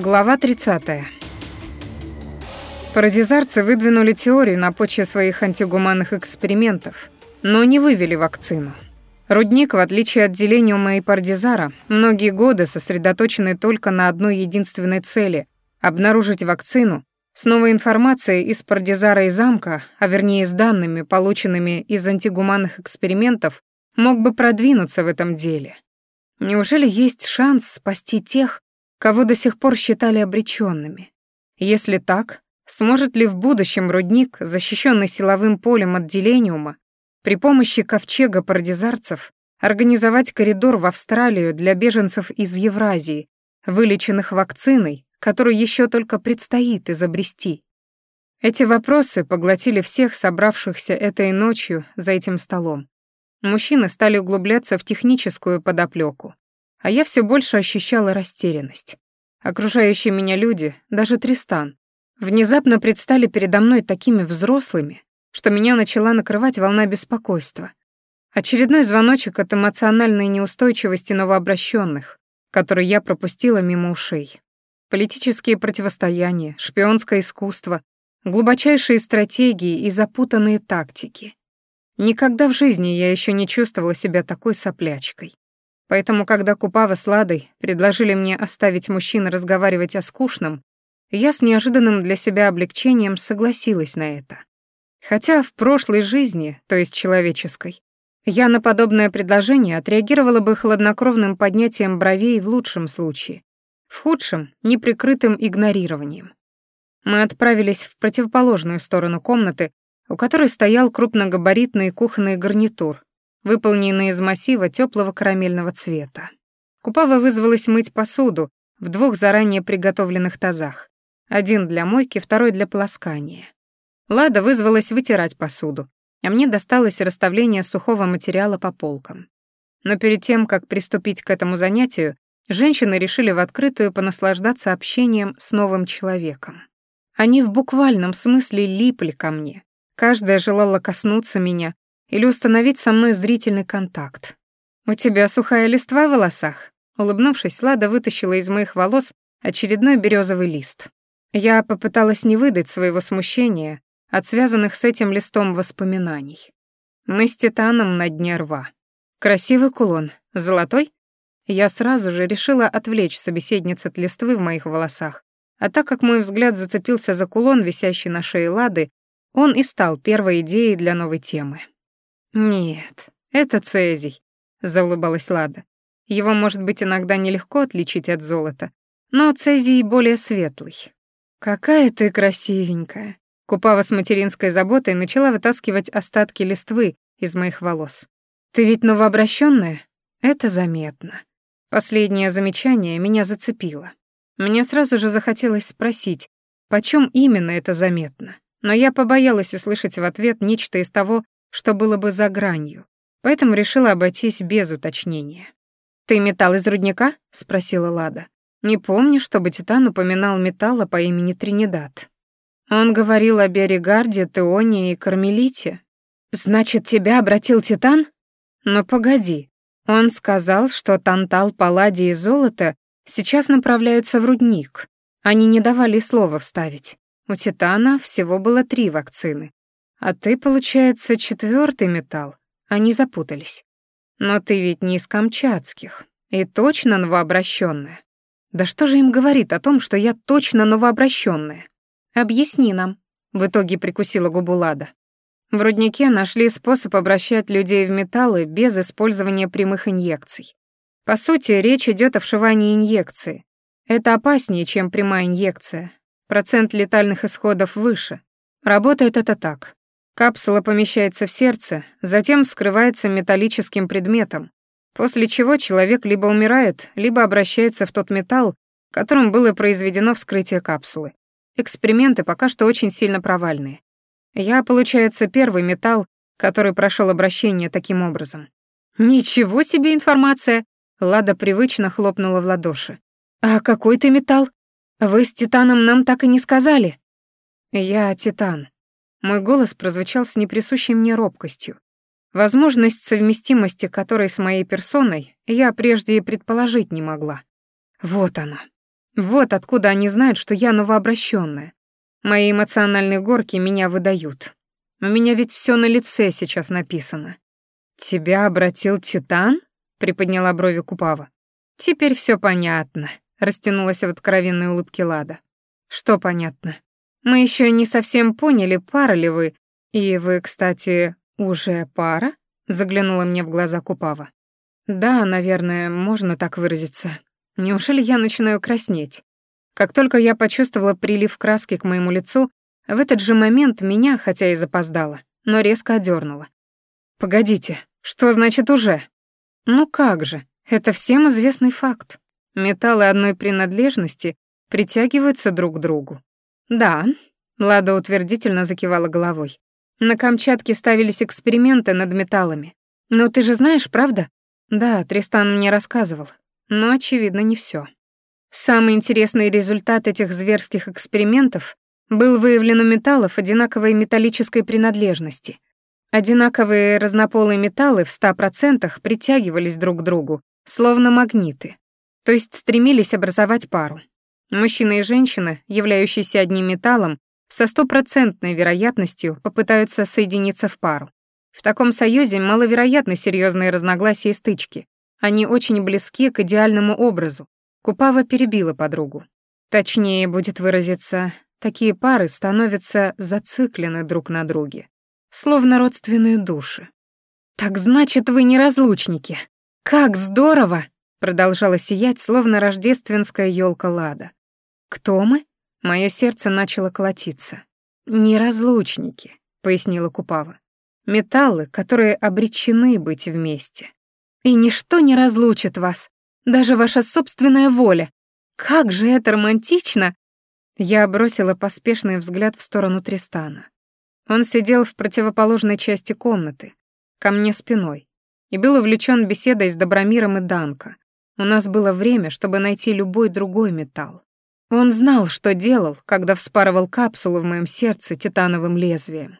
Глава 30. Парадизарцы выдвинули теорию на почве своих антигуманных экспериментов, но не вывели вакцину. Рудник, в отличие от Зелениума и Пардизара, многие годы сосредоточены только на одной единственной цели — обнаружить вакцину с новой информацией из Пардизара и замка, а вернее с данными, полученными из антигуманных экспериментов, мог бы продвинуться в этом деле. Неужели есть шанс спасти тех, кого до сих пор считали обреченными. Если так, сможет ли в будущем рудник, защищенный силовым полем от делениума, при помощи ковчега парадизарцев организовать коридор в Австралию для беженцев из Евразии, вылеченных вакциной, которую еще только предстоит изобрести? Эти вопросы поглотили всех собравшихся этой ночью за этим столом. Мужчины стали углубляться в техническую подоплеку, А я все больше ощущала растерянность. Окружающие меня люди, даже Тристан, внезапно предстали передо мной такими взрослыми, что меня начала накрывать волна беспокойства. Очередной звоночек от эмоциональной неустойчивости новообращенных, который я пропустила мимо ушей. Политические противостояния, шпионское искусство, глубочайшие стратегии и запутанные тактики. Никогда в жизни я еще не чувствовала себя такой соплячкой. Поэтому, когда купалась Ладой, предложили мне оставить мужчин разговаривать о скучном, я с неожиданным для себя облегчением согласилась на это. Хотя в прошлой жизни, то есть человеческой, я на подобное предложение отреагировала бы хладнокровным поднятием бровей в лучшем случае, в худшем — неприкрытым игнорированием. Мы отправились в противоположную сторону комнаты, у которой стоял крупногабаритный кухонный гарнитур, выполненные из массива теплого карамельного цвета. Купава вызвалась мыть посуду в двух заранее приготовленных тазах. Один для мойки, второй для полоскания. Лада вызвалась вытирать посуду, а мне досталось расставление сухого материала по полкам. Но перед тем, как приступить к этому занятию, женщины решили в открытую понаслаждаться общением с новым человеком. Они в буквальном смысле липли ко мне. Каждая желала коснуться меня, или установить со мной зрительный контакт. «У тебя сухая листва в волосах?» Улыбнувшись, Лада вытащила из моих волос очередной березовый лист. Я попыталась не выдать своего смущения от связанных с этим листом воспоминаний. Мы с Титаном на дне рва. Красивый кулон. Золотой? Я сразу же решила отвлечь собеседниц от листвы в моих волосах, а так как мой взгляд зацепился за кулон, висящий на шее Лады, он и стал первой идеей для новой темы. «Нет, это цезий», — заулыбалась Лада. «Его, может быть, иногда нелегко отличить от золота, но цезий более светлый». «Какая ты красивенькая!» Купава с материнской заботой начала вытаскивать остатки листвы из моих волос. «Ты ведь новообращенная? Это заметно». Последнее замечание меня зацепило. Мне сразу же захотелось спросить, почем именно это заметно, но я побоялась услышать в ответ нечто из того, что было бы за гранью, поэтому решила обойтись без уточнения. «Ты металл из рудника?» — спросила Лада. «Не помню, чтобы Титан упоминал металла по имени Тринидад. Он говорил о Берегарде, Теоне и Кармелите. Значит, тебя обратил Титан? Но погоди. Он сказал, что тантал, палладий и золото сейчас направляются в рудник. Они не давали слова вставить. У Титана всего было три вакцины. «А ты, получается, четвертый металл. Они запутались. Но ты ведь не из камчатских. И точно новообращенная. Да что же им говорит о том, что я точно новообращенная? Объясни нам». В итоге прикусила губу Лада. В руднике нашли способ обращать людей в металлы без использования прямых инъекций. По сути, речь идет о вшивании инъекции. Это опаснее, чем прямая инъекция. Процент летальных исходов выше. Работает это так. Капсула помещается в сердце, затем вскрывается металлическим предметом, после чего человек либо умирает, либо обращается в тот металл, которым было произведено вскрытие капсулы. Эксперименты пока что очень сильно провальные. Я, получается, первый металл, который прошел обращение таким образом. «Ничего себе информация!» Лада привычно хлопнула в ладоши. «А какой ты металл? Вы с Титаном нам так и не сказали». «Я Титан», Мой голос прозвучал с неприсущей мне робкостью. Возможность совместимости которой с моей персоной я прежде и предположить не могла. Вот она. Вот откуда они знают, что я новообращенная. Мои эмоциональные горки меня выдают. У меня ведь все на лице сейчас написано. «Тебя обратил Титан?» — приподняла брови Купава. «Теперь все понятно», — растянулась в откровенной улыбке Лада. «Что понятно? Мы еще не совсем поняли, пара ли вы. И вы, кстати, уже пара? Заглянула мне в глаза Купава. Да, наверное, можно так выразиться. Неужели я начинаю краснеть? Как только я почувствовала прилив краски к моему лицу, в этот же момент меня, хотя и запоздала, но резко одернула. «Погодите, что значит уже?» «Ну как же, это всем известный факт. Металлы одной принадлежности притягиваются друг к другу. Да, Лада утвердительно закивала головой. На Камчатке ставились эксперименты над металлами. Но ты же знаешь, правда? Да, Тристан мне рассказывал. Но, очевидно, не все. Самый интересный результат этих зверских экспериментов был выявлен у металлов одинаковой металлической принадлежности. Одинаковые разнополые металлы в 100% притягивались друг к другу, словно магниты, то есть стремились образовать пару. Мужчина и женщина, являющиеся одним металлом, со стопроцентной вероятностью попытаются соединиться в пару. В таком союзе маловероятны серьезные разногласия и стычки. Они очень близки к идеальному образу. Купава перебила подругу. Точнее будет выразиться, такие пары становятся зациклены друг на друге, словно родственные души. «Так значит, вы не разлучники? Как здорово!» продолжала сиять, словно рождественская елка Лада. «Кто мы?» Мое сердце начало колотиться. «Неразлучники», — пояснила Купава. «Металлы, которые обречены быть вместе. И ничто не разлучит вас, даже ваша собственная воля. Как же это романтично!» Я бросила поспешный взгляд в сторону Тристана. Он сидел в противоположной части комнаты, ко мне спиной, и был увлечен беседой с Добромиром и Данко. У нас было время, чтобы найти любой другой металл. Он знал, что делал, когда вспарывал капсулу в моем сердце титановым лезвием.